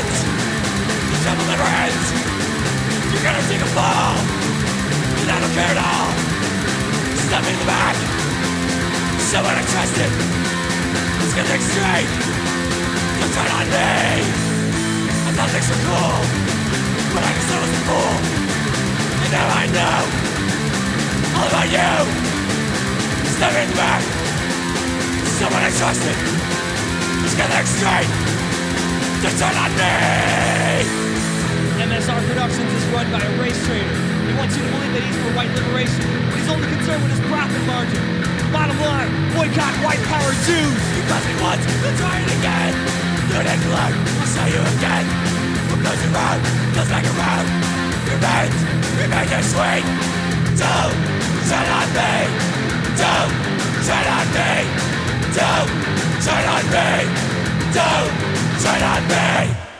deliverance! Some deliverance! You're gonna take a fall! And I don't care at all! Step in the back! So unexpected! Let's get things straight! Don't turn on me! I thought things were cool! But I guess I was a fool! And now I know! All about you! Step in the back! Someone I trusted! Let's get things straight! Turn on me. MSR Productions is run by a race trader. He wants you to believe that he's for white liberation, but he's only concerned with his profit margin. Bottom line, boycott white power Jews. You got me once, then try it again. Do it and blood, I'll show you again. What goes around, goes back around. Revenge, revenge is sweet. Don't me.